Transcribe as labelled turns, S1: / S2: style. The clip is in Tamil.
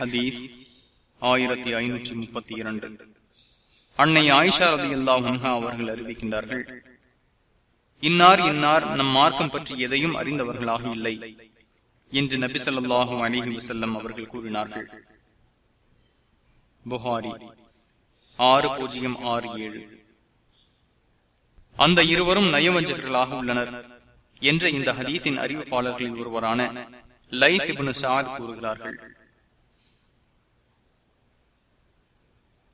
S1: ஹதீஸ் ஆயிரத்தி ஐநூற்றி முப்பத்தி இரண்டு. அன்னை ஆயிஷா ரதி அல்லாஹா அவர்கள் அறிவிக்கின்றார்கள் இன்னார் இன்னார் நம் மார்க்கம் பற்றி எதையும் அறிந்தவர்களாக இல்லை என்று நபி சொல்லாஹு அலிஹி வசல்லம் அவர்கள் கூறினார்கள். புகாரி ஆறு பூஜ்ஜியம் ஆறு ஏழு. அந்த இருவரும் நயவஞ்சகர்களாக உள்ளனர் என்ற இந்த ஹதீஸின் அறிவிப்பாளர்களில் ஒருவரான லைஸ் இப்னு சாத் கூறுகிறார்கள்.